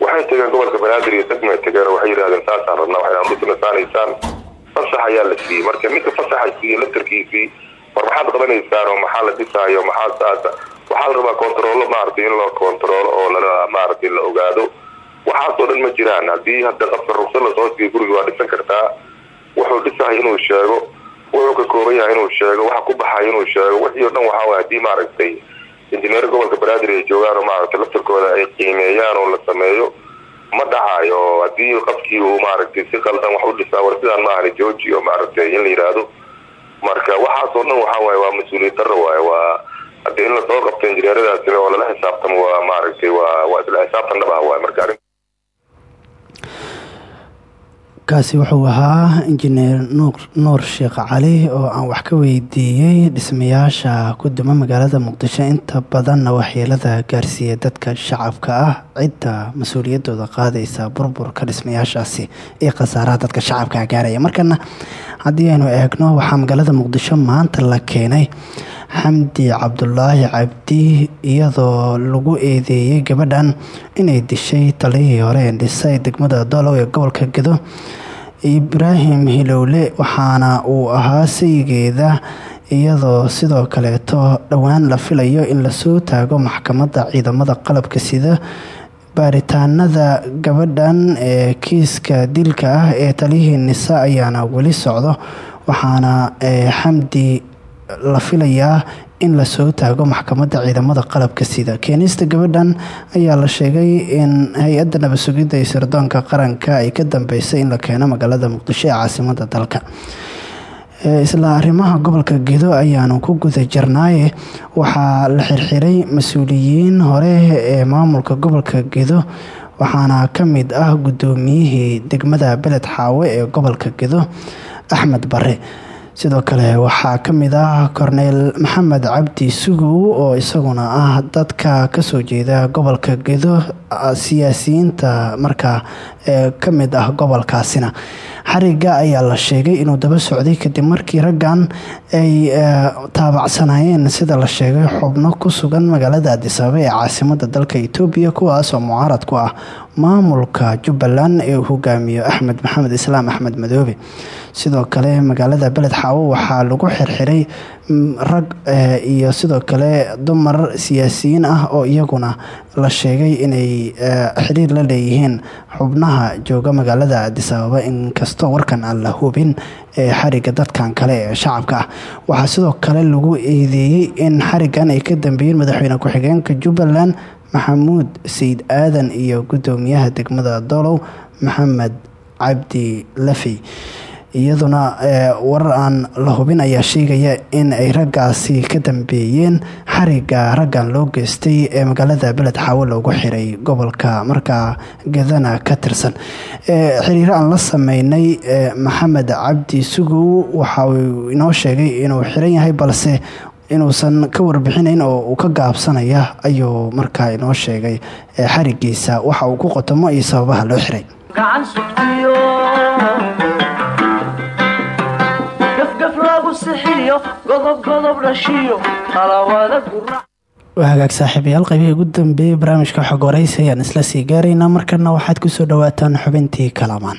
waxay tageen gobolka banaadir iyo degmay tageen oo waxay yidhahdeen saasaan rabnaa waxay dhisna saanaysaan fasax ayaa la siiyey. Marka ninka fasaxa siiyey laftarkiisii war maxaad qabanaysaan oo maxaa la dhisaayo maxaa saasa waxaa la rabaa kontaroolo maaragtay in loo kontaroolo oo lala maaragtay la ogaado. Waxaasoo dhan ma jiraan. Haddii hadda qabka ruqsa la soo siiyo guriga waa dhisan kartaa. Wuxuu dhisahay inuu sheego wuxuu ka kooban yahay inuu sheego waxa ku baxay inuu sheego wixii o dhan waxaa waay haddii maaragtay injineer gobolka banaadir ay joogaan oo maaragtay laftarkooda ay qiimeeyaan oo la sameeyo ma dhacayo haddii qafkii uu maaragtay si qaldan wax u dhisaa war sidaan maahani georgi oo maaragtay in la yidhaahdo marka waxaasoo dhan waxaa waa mas'uuliyad darro waaye waa haddii in la soo qabto injineeradaasina oo lala xisaabtamo waa maaragtay waa waa isla xisaabtan dhab ah marka kaasi wuxuu ahaa injineer nuur sheekh cali oo aan wax ka weydiiyey dhismayaasha ku duma magaalada muqdisho. Inta badanna waxyeelada gaarsiiya dadka shacabka ah cidda mas'uuliyadooda qaadaysa burburka dhismayaashaasi iyo khasaaraha dadka shacabka gaaraya. Markana haddii aynu eegno waxaa magaalada muqdisho maanta la keenay xamdi cabdulaahi cabdi iyadoo lagu eedeeyey gabadhan inay dishay taliyihii hore ee dhisay degmada doolow ee gobolka gedo. Ibraahim hilowle waxaana uu ahaa sayigeeda iyadoo sidoo kaleeto dhowaan la filayo in la soo taago maxkamadda ciidamada qalabka sida baaritaanada gabadhan ee kiiska dilka ah ee taliyihii nisa ayaana weli socdo waxaana xamdi la filayaa in la soo taago maxkamadda ciidamada qalabka sida keenista gabadhan ayaa la sheegay in hay'adda nabad sugidda iyo sirdoonka qaranka ay ka dambeysay in la keeno magaalada muqdisho ee caasimada dalka. Isla arrimaha gobolka gedo ayaanu ku guda jirnaaye waxaa la xirxiray mas'uuliyiin hore ee maamulka gobolka gedo waxaana ka mid ah guddoomiyihii degmada beled xaawe ee gobolka gedo axmed bare sidoo kale waxaa ka mid ah korneyl maxamed cabdi sugow oo isaguna ah dadka ka soo jeeda gobolka gedo siyaasiyiinta markaa ee ka mid ah gobolkaasina. Xariga ayaa la sheegay inuu daba socday kadib markii raggan ay taabacsanayeen sida la sheegay xubno ku sugan magaalada adisababa ee caasimada dalka etoobiya kuwaas oo mucaarad ku ah maamulka jubbaland ee uu hogaamiyo axmed maxamed islaam axmed madoobe. Sidoo kale magaalada beled xaawo waxaa lagu xirxiray rag iyo sidoo kale dumar siyaasiyiin ah oo iyaguna la sheegay inay xiriir la leeyihiin xubnaha jooga magaalada adisababa inkastoo warkan aan la hubin ee xariga dadkan kale ee shacabka ah. Waxaa sidoo kale lagu eedeeyey in xarigan ay ka dambeeyeen madaxweyne ku-xigeenka jubbaland maxamuud sayid aadan iyo guddoomiyaha degmada dolow maxamed cabdi lafey iyaduna warar aan la hubin ayaa sheegaya in ay raggaasi ka dambeeyeen xariga raggan loo geystay ee magaalada beled xaawo loogu xiray gobolka markaa gadana ka tirsan. Xiriiro aan la sameynay maxamed cabdi sugow waxa uu inoo sheegay inuu xiran yahay balse inuusan ka warbixinayn oo uu ka gaabsanaya ayuu markaa inoo sheegay xarigiisa waxa uu ku qotomo iyo sababaha loo xiray. Hagaag saaxiibayaal qaybihii ugu dambeeyey barnaamijka xog waraysi ayaan isla sii gaaraynaa markana waxaad ku soo dhowaataan xubintii kalamaan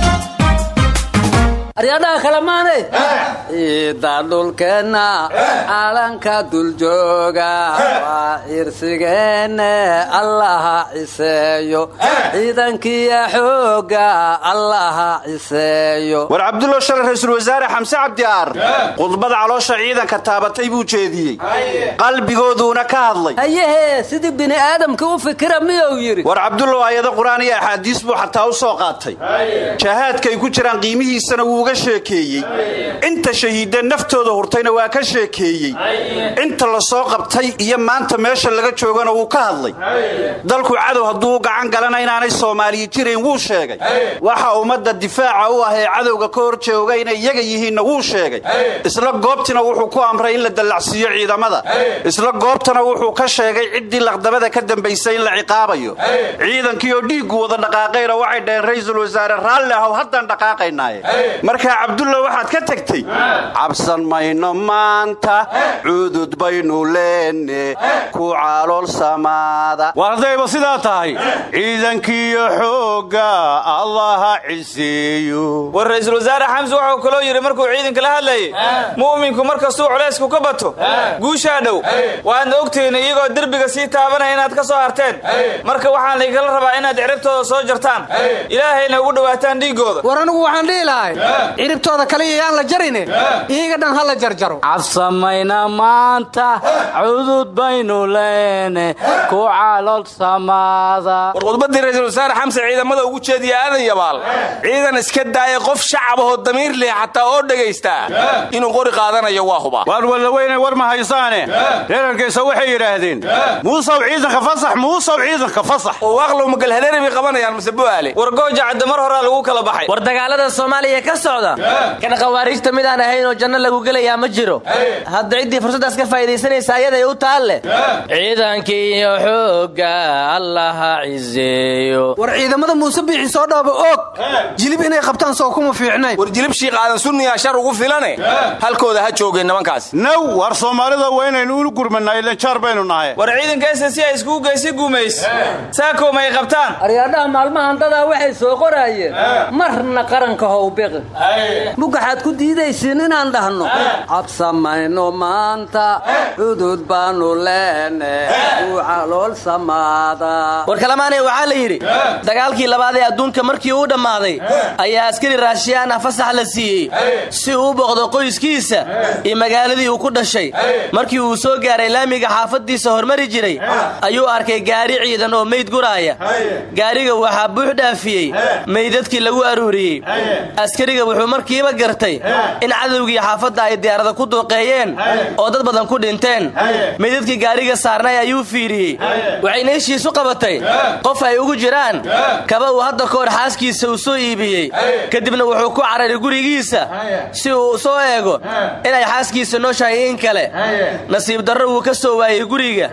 aryadhaha kale maane ciidda dhulkeenna calanka duljooga waa cirsigeenne allaha ciseeyo ciidankiya xooga allaha ciseeyo war cabdullo shalay raysul wasaare xamse cabdiaar khudbada caloosha ciidanka taabatay buu jeediyey. Qalbigooduuna ka hadlay. Hayehee sidii bini aadamka u fikira miyuu yidhi? War cabdullow aayado qur'aan iyo axaadiis buu xataa u soo qaatay. Jahaadkaay ku jiraan qiimihiisana wuu uga sheekeeyey. Inta shahiideen naftooda hurtayna waa ka sheekeeyey. Inta la soo qabtay iyo maanta meesha laga joogana wuu ka hadlay. Dalku cadow hadduu u gacan galana inaanay soomaaliya jirayn wuu sheegay. Waxa ummadda difaaca u ah ee cadowga ka hor jooga inay iyaga yihiinna wuu sheegay. Isla goobtina wuxuu ku amray in la dallacsiiyo ciidamada. Isla goobtana wuxuu ka sheegay ciddii laqdabada ka dambaysay in la ciqaabayo. Ciidankii oo dhiiggu wada dhaqaaqayna waxay dhaheen raysul wasaare raalli ahow haddaan dhaqaaqaynaaye markaa cabdulla waxaad ka tegtey cabsan mayno maanta cudud baynu leenne ku calool samaada. War haddayba sidaa tahay ciidankiiyo xoogga allaha ciseeyo war raysul wasaare xamse wuxuu kaloo yidhi markuu ciidanka la hadlayay mu'minku markastuu culaysku ka bato guushaa dhow. Waadna ogtihiin iyagoo derbiga sii taabanaya inaad ka soo harteen. Marka waxaan laygala rabaa inaad ciribtooda soo jartaan. Ilaahayna ugu dhowaataan dhiiggooda. War anigu waxaan dhihi lahay ciribtooda kaliya yaan la jarine. Iyaga dhan ha la jarjaro cabsamayna maanta cudud baynu leene ku calool samaada. War khudbaddii raysul wasaare xamse ciidamada ugu jeediya aadan yabaal. Ciidan iska daaya qof shacabahoo damiir leh xataa oo dhegaystaa inuu qori qaadanayo waa hubaa waar wallaweyne war ma haysaane. Reerarkaysa waxay yidhaahdeen muusow ciidanka fasax muusow ciidanka fasax. Oo waaqlow magalhadeeri bay qabanayaan mase bu'aale war gooja cadde mar horaa lagu kala baxay. War dagaalada soomaaliya ka socda. Kan khawaariijta mid aan ahayn oo janno lagu gelayaa ma jiro. Hadda ciddii fursaddaas ka faa'idaysanaysa ayaday u taalle. Ciidankiiyo xoogga allaha ciseeyo war ciidamada muuse biixi soo dhaaba og. Jilib inay qabtaan soo kuma fiicnayn war jilib shiiqaadan sunniyaa shar ugu filane. Halkooda ha joogeen nimankaas. Naw war soomaalida waa inaynu ulu gurmanaa ilan jaar baynu nahay. War ciidanka ss ay iskugu geysi guumays. Saakow ma ay qabtaan. Aryaadhaha maalmahan dadaa waxay soo qoraayeen. Marna qaranka howbiqi mugaxaad ku diidaysiin inaan dhahno. Cabsamayno maanta. Cudud baanu leene u calool samaada. War kalamaanay waxaa la yidhi dagaalkii labaad ee adduunka markii uu dhammaaday ayaa askari raashiyaan ah fasax la siiyey. Si uu u boqdo qoyskiisa iyo magaaladii uu ku dhashay. Markii uu soo gaaray laamiga xaafaddiisa hormari jiray ayuu arkay gaari ciidan oo meyd guraaya. Gaariga waxaa buux dhaafiyey. Meydadkii lagu aruuriyey. Askariga wuxuu markiiba gartay in cadowgii xaafadda ay diyaarada ku duuqeeyeen oo dad badan ku dhinteen. Meydadkii gaariga saarnay ayuu fiiriyey. Waxayna heshiisu qabatay. Qof ay ugu jiraan. Kaba uu hadda ka hor xaaskiisa uu soo iibiyey. Kadibna wuxuu ku cararay gurigiisa si uu soo eego inay xaaskiisa nooshahay in kale. Nasiib darro wuu ka soo waayey guriga.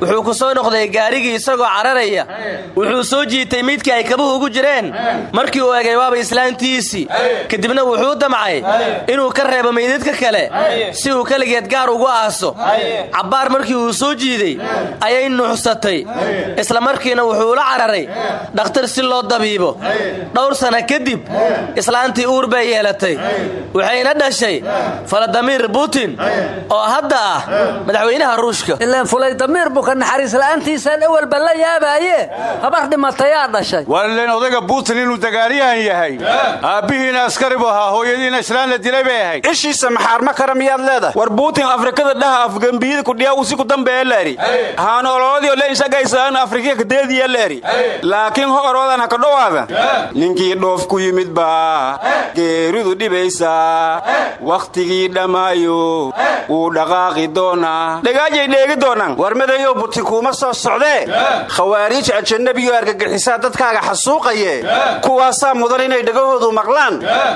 Wuxuu ku soo noqday gaarigii isagoo cararaya. Wuxuu soo jiitay midkii ay kabuhu ugu jireen. Markii uu egay waaba islaantiisii kadibna wuxuu damcay inuu ka reebo meydadka kale. Si uu keligeed gaar ugu aaso. Cabbaar markii uu soo jiiday ayay nuuxsatay isla markiina wuxuu ula cararay. Dhakhtar si loo dabiibo. Dhowr sana kadib islaantii uur bay yeelatay. Waxayna dhashay faladamiir butin oo hadda ah madaxweynaha ruushka. Ilaan fulaydameer buka naxariis la'aantiisaan ewalba la yaabaaye? Habar dhimatayaa dhashay. War ileen odayga buutin inuu dagaalyahan yahay. Aabbihiina askari buu ahaa hooyadiina islaan la dilay bay ahayd. Ishiisa maxaarma kara miyaad leedahay? War buutin afrikada dhaha afgambiyada kudhiya usi ku dambeeya leeri haana ololadiyo leishagaysaan afrikiya kadeediya leeri laakiin ho oroodan ha ka dhowaadan ninkii dhoof ku yimid baa geeridu dhibaysaa wakhtigii dhammaayo wuu dhaqaaqi doonaa. Dhagaajay dheegi doonaan. War madayow butin kuuma soo socdee khawaariij ajanabiyo argagixisaa dadkaaga xasuuqaye. Kuwaasaa mudan inay dhegahoodu maqlaan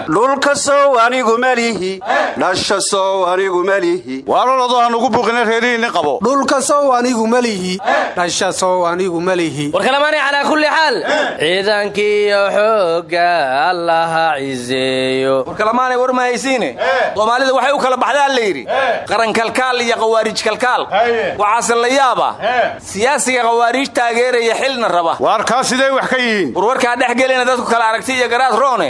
dhulka sow anigu malihi. Dhasha sow anigu malihi. Waalolado hanugu buuqina reerihiinni qabo. Dhulka sow anigu malihi. Dhasha sow anigu malihi. War kalamaanay calaa kulli xaal. Ciidankiiyo xoogga allaha ciseeyo. War kalamaanay war ma haysiine soomaalida waxay u kala baxdaa la yidhi. Qarankalkaal iyo khawaarij kalkaal. Waxaase la yaaba siyaasiga khawaarij taageeraya xilna raba. Waar kaa sidee wax ka yihiin? Warwarkaa dhex gelina dadku kala aragti iyo garaad roone.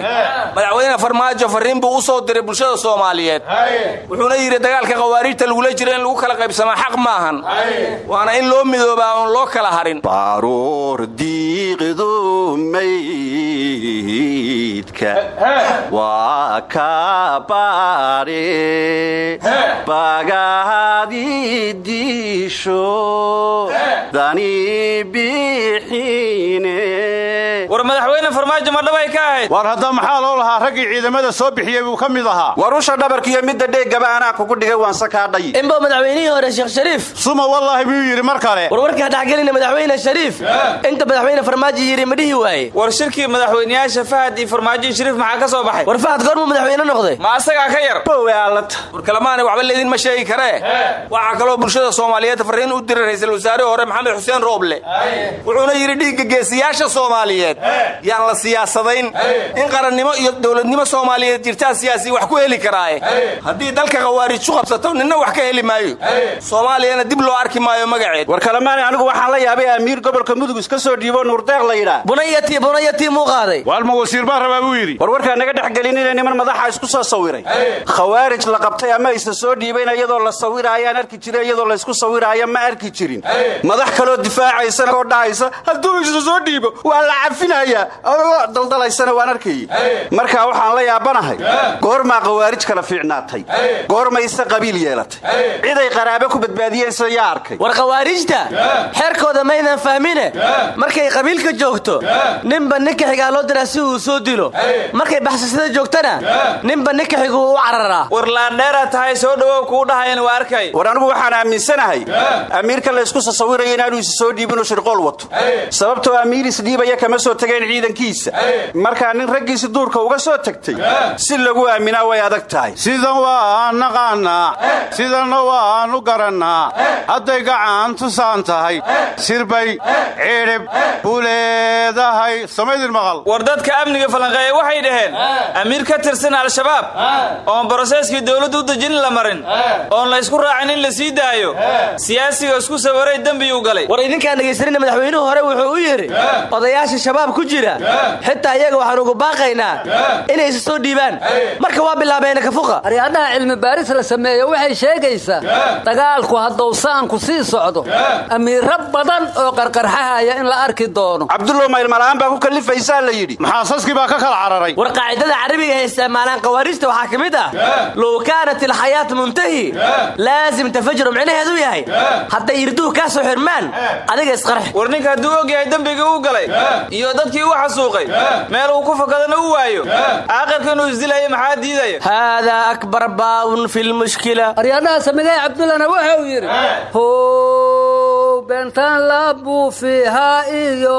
Madaxweyne farmaajo farriin buu u soo diray bulshada soomaaliyeed. Wuxuuna yidhi dagaalka khawaarijta lagula jiro in lagu kala qaybsamaa xaq maahan waana in loo midoobaa oon loo kala harin. Baaruur diiqdu maydka waa ka baadhe bagaadi diisho dani bixine war madaxweyne farmaajo ma dhabay ka ahayd. Waar hadda maxaa loo lahaa raggii ciidamada soo bixiyey buu ka mid ahaa. War usha dhabarkiiyo midda dheeggaba anaa kugu dhigay waanse kaa dhay inba madaxweynihii hore sheekh shariif. Suma wallaahi buu yidhi mar kale. Warwarkaa dhexgelina madaxweyne shariif. Inta madaxweyne farmaajo yidhi ma dhihi waaye. War shirkii madaxweyneyaasha fahad iyo farmaajo shariif maxaa ka soo baxay? War fahad goormuu madaxweyne noqday. Ma asagaa ka yar? War kalemaana waxba leydin ma sheegi karee waxaa kaloo bulshada soomaaliyeed farriin u diray ra'iisul wasaarihii hore maxamed xuseen rooble. Wuxuuna yidhi dhiigga geesiyaasha soomaaliyeed yaan la siyaasadayn in qarannimo iyo dowladnimo soomaaliyeed jirtaa siyaasi wax ku heli karaaye. Haddii dalka khawaarij ku qabsato ninna wax ka heli maayo. Soomaaliyana dib loo arki maayo magaceed. War kalemaani anigu waxaan la yaabay amiir gobolka mudug iska soo dhiibo nuurdeeq la yidhaa bunayati bunayati muu qaaday. Waalma wasiir baa rabaa buu yidhi. War warkaa naga dhex gelinina niman madaxa isku soo sawiray. Khawaarij la qabtay ama isa soo dhiibayna iyadoo la sawiraayaan arki jira iyadoo laysku sawiraayo ma arki jirin. Madax kaloo difaacaysana oo dhahaysa hadduu isa soo dhiibo waa la cafinayaa oo daldalaysana waan arkayey markaa waxaan la yaabanahay goormaa khawaarij kala fiicnaatay. Goormayse qabiil yeelatay. Ciday qaraabo ku badbaadiyeense yaa arkay. War khawaarijta? Xeerkooda maydan fahmine markay qabiilka joogto ninba ninka xigaa loo diraa si uu soo dilo. Markay baxsasada joogtana ninba ninka xiguu u cararaa war laandheera tahay soo dhawow kuu dhahayan waa arkay. War anigu waxaan aaminsanahay amiirka laysku sasawiraya inaanu isa soo dhiibinoo shirqool wato. Sababtoo amiir isdhiibaya kama soo tegeen ciidankiisa. Markaa nin raggiisi duurka uga soo tagtay si lagu aaminaa way adag tahay sidan waan naqaannaa sidanna waan u garannaa hadday gacan tusaan tahay sirbay cidhib buu leedahay samaydin maqal. War dadka amniga falanqeeye waxay dhaheen amiir ka tirsan al-shabaab oon broseeskii dowladdu u dejin la marin oon la ysku raacin in la sii daayo siyaasiga isku sawiray dembiyuu galay. War idinkaan dhegaysanina madaxweynuhu hore wuxuu u yidhi odayaasha shabaab ku jira xitaa iyaga waxaan ugu baaqaynaa inay soo dhiibaan marka waa bilaabeena kafuqa aryaadaha cilmi baaris la sameeye waxay sheegaysaa dagaalku hadduu saanku sii socdo amiiro badan oo qarqarxahaya in la arki doono. Cabdullow maylmala'aan baa ku kallifaysaa la yidhi. Maxaasaskii baa ka kala cararay. War qaacidada carabiga ay isticmaalaan khawaarijta waxaa ka mid ah. Low kaanat ilxayaatu muntahi laasim tafajuru micnaheedu yahay. Hadday irduhu kaa soo xirmaan adiga isqarx war ninka hadduu og yahay dembigii u galay iyo dadkii u xasuuqay meel uu ku fakadana u waayo aaqirka inuu isdilaya maxaa diidaya haadaa akbar baawun fi lmushkila aryaadhaha samigay cabdullana wuxuu yidhi how beentaan la buufihaa iyo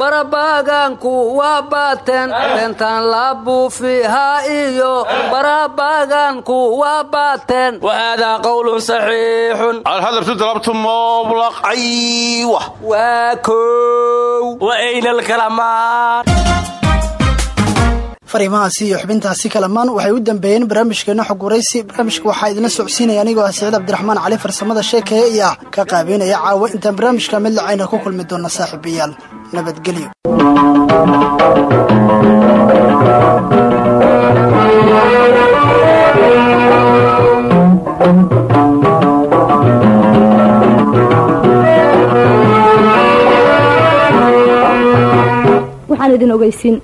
barabaaganku waa baateen. Beentaan la buufihaa iyo barabaaganku waa baateen. Wahaadaa qowlun saxiixun. Alhadabtu dalabtu mublaq aywa. Waa kow wa ayna alkalamaan fariimahaasi iyo xubintaasi kalamaan waxay u dambeeyeen barnaamijkeena xog waraysi barnaamijka waxaa idinla socodsiinaya anigoo ah cabdiraxmaan cali farsamada sheekeeye iyo ah ka qaabeynaya caawa. Intaan barnaamijka mid lacayna ku kulmi doona saaxiibayaal nabadgelyo waxaan idin ashkatoonne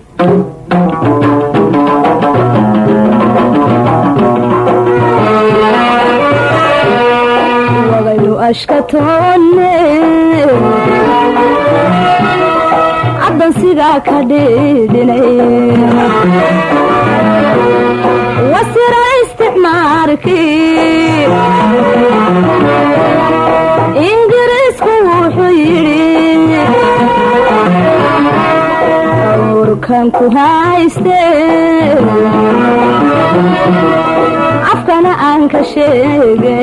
caddan sidaa ka dhiidhinay wasira isticmaarkii awrkan ku hayste. Afkana aan ka sheege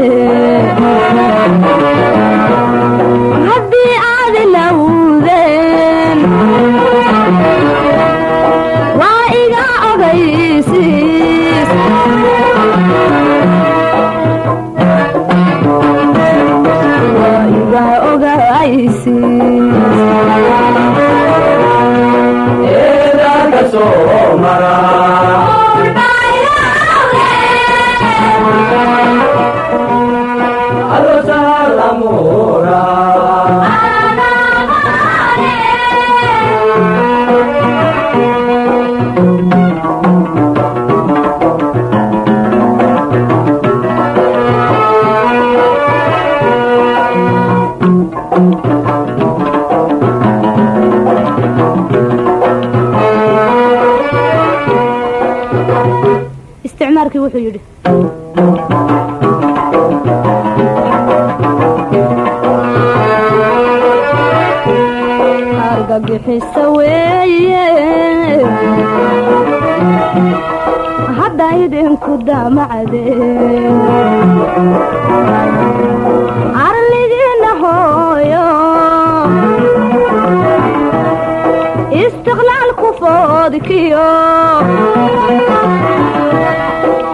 oh, oh. Wuxuu yidhi argagixisa hadda idinku damacdeen arligiina istiqlaalku foodkiyo